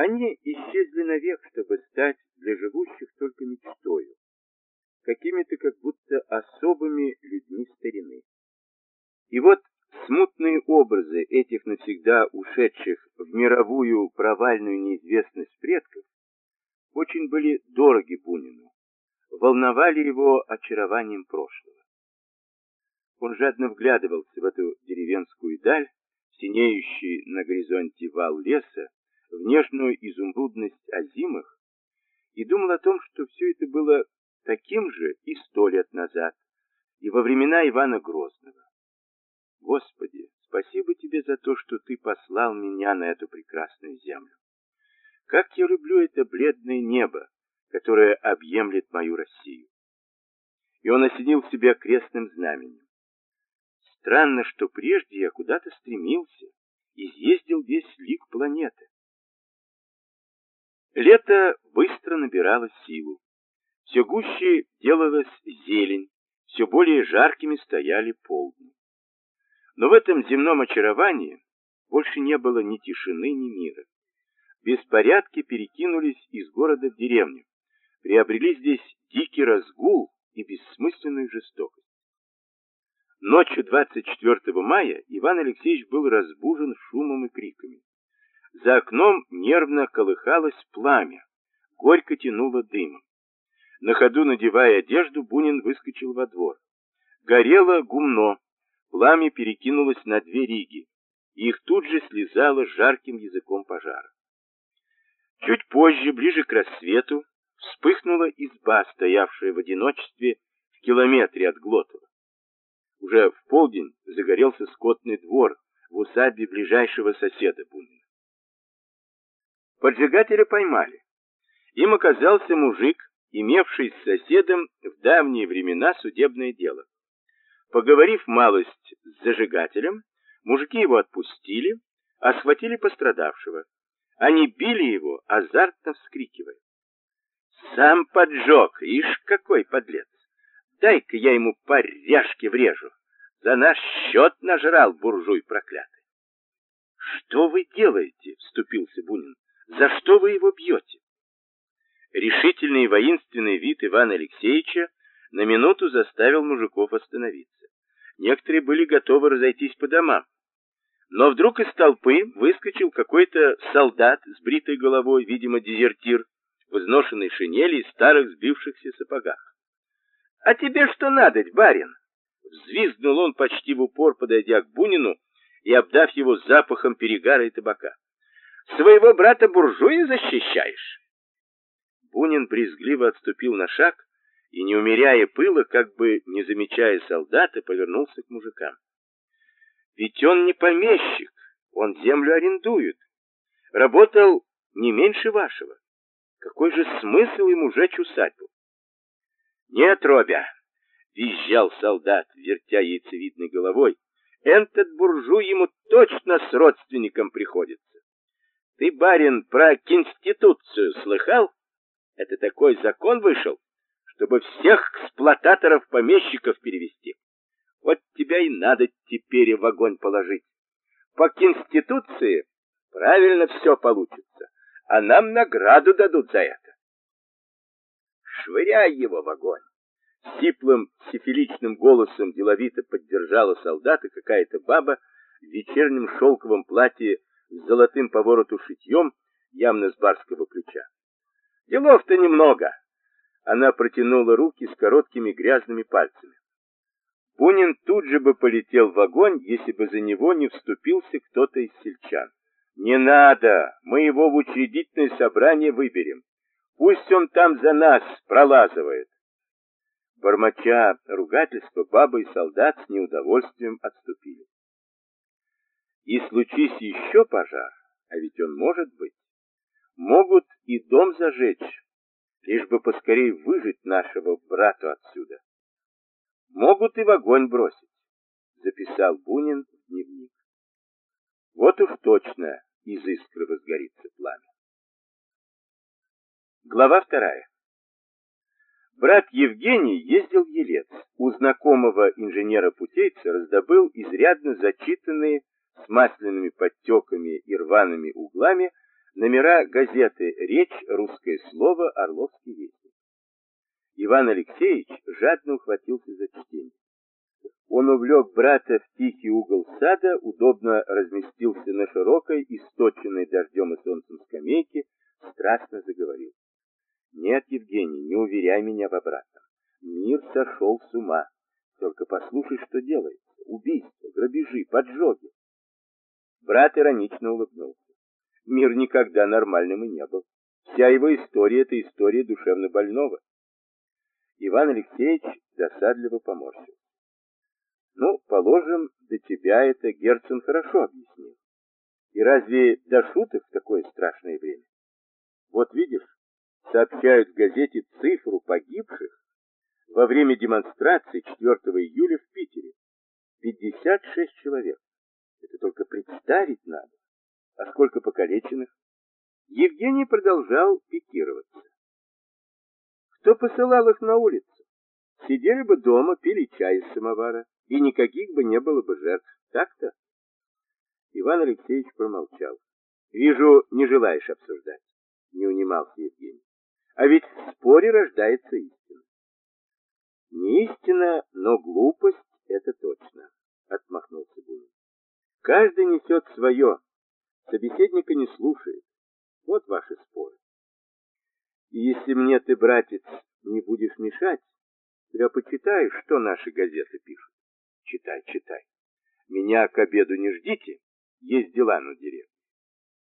Они исчезли навек, чтобы стать для живущих только мечтою, какими-то как будто особыми людьми старины. И вот смутные образы этих навсегда ушедших в мировую провальную неизвестность предков очень были дороги Бунину, волновали его очарованием прошлого. Он жадно вглядывался в эту деревенскую даль, синеющий на горизонте вал леса, в нежную изумрудность озимых, и думал о том, что все это было таким же и сто лет назад, и во времена Ивана Грозного. Господи, спасибо тебе за то, что ты послал меня на эту прекрасную землю. Как я люблю это бледное небо, которое объемлет мою Россию. И он осенил себя крестным знаменем. Странно, что прежде я куда-то стремился, изъездил весь лик планеты. Лето быстро набирало силу. Все гуще делалась зелень, все более жаркими стояли полдни. Но в этом земном очаровании больше не было ни тишины, ни мира. Беспорядки перекинулись из города в деревню, приобрели здесь дикий разгул и бессмысленную жестокость. Ночью 24 мая Иван Алексеевич был разбужен шумом и криками. За окном нервно колыхалось пламя, горько тянуло дымом. На ходу, надевая одежду, Бунин выскочил во двор. Горело гумно, пламя перекинулось на две риги, и их тут же слезало жарким языком пожара. Чуть позже, ближе к рассвету, вспыхнула изба, стоявшая в одиночестве в километре от Глотова. Уже в полдень загорелся скотный двор в усадьбе ближайшего соседа Бунина. Поджигателя поймали. Им оказался мужик, имевший с соседом в давние времена судебное дело. Поговорив малость с зажигателем, мужики его отпустили, а схватили пострадавшего. Они били его, азартно вскрикивая. «Сам поджег! Ишь, какой подлец! Дай-ка я ему по ряжке врежу! За наш счет нажрал буржуй проклятый!» «Что вы делаете?» — вступился Бунин. За что вы его бьете? Решительный и воинственный вид Ивана Алексеевича на минуту заставил мужиков остановиться. Некоторые были готовы разойтись по домам. Но вдруг из толпы выскочил какой-то солдат с бритой головой, видимо, дезертир, в изношенной шинели и старых сбившихся сапогах. «А тебе что надо, барин?» Взвизгнул он почти в упор, подойдя к Бунину и обдав его запахом перегара и табака. Своего брата-буржуя защищаешь?» Бунин брезгливо отступил на шаг и, не умеряя пыла, как бы не замечая солдата, повернулся к мужикам. «Ведь он не помещик, он землю арендует. Работал не меньше вашего. Какой же смысл ему жечь усадьбу?» «Нет, Робя!» — визжал солдат, вертя яйцевидной головой. «Этот буржуй ему точно с родственником приходится. Ты, барин, про конституцию слыхал? Это такой закон вышел, чтобы всех эксплуататоров-помещиков перевести. Вот тебя и надо теперь в огонь положить. По конституции правильно все получится, а нам награду дадут за это. Швыряй его в огонь. Сиплым сифиличным голосом деловито поддержала солдата какая-то баба в вечернем шелковом платье с золотым повороту шитьем, явно с барского плеча. Делов-то немного. Она протянула руки с короткими грязными пальцами. Бунин тут же бы полетел в огонь, если бы за него не вступился кто-то из сельчан. «Не надо! Мы его в учредительное собрание выберем. Пусть он там за нас пролазывает!» Бормоча ругательства, баба и солдат с неудовольствием отступили. И случись еще пожар, а ведь он может быть, могут и дом зажечь, лишь бы поскорее выжить нашего брата отсюда. Могут и в огонь бросить, записал Бунин в дневник. Вот уж точно из искры возгорится пламя. Глава вторая. Брат Евгений ездил в Елец. У знакомого инженера-путейца раздобыл изрядно зачитанные с масляными подтеками и рваными углами Номера газеты «Речь», «Русское слово», «Орловский вестник». Иван Алексеевич жадно ухватился за чтение. Он увлек брата в тихий угол сада, удобно разместился на широкой, источенной дождем и солнцем скамейке, страстно заговорил. Нет, Евгений, не уверяй меня в обратном. Мир сошел с ума. Только послушай, что делается. Убийства, грабежи, поджоги. Брат иронично улыбнулся. Мир никогда нормальным и не был. Вся его история — это история душевно больного. Иван Алексеевич досадливо поморщил. Ну, положим, до тебя это Герцен хорошо объяснил. И разве до шуток в такое страшное время? Вот видишь, сообщают в газете цифру погибших во время демонстрации 4 июля в Питере. 56 человек. Представить надо. А сколько покалеченных? Евгений продолжал пикироваться. Кто посылал их на улицу? Сидели бы дома, пили чай из самовара, и никаких бы не было бы жертв. Так-то? Иван Алексеевич промолчал. Вижу, не желаешь обсуждать. Не унимался Евгений. А ведь в споре рождается истина. Не истина, но глупость — это точно, отмахнулся Бунин. Каждый несет свое, собеседника не слушает. Вот ваши споры. И если мне ты, братец, не будешь мешать, я почитаю, что наши газеты пишут. Читай, читай. Меня к обеду не ждите, есть дела на деревне.